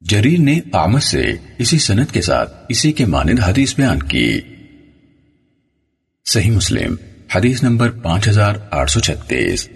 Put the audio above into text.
جریر نے آمد سے اسی سنت کے ساتھ اسی کے مانند حدیث بیان کی۔ صحیح مسلم، حدیث نمبر پانچ ہزار آٹھ سو چھتیس۔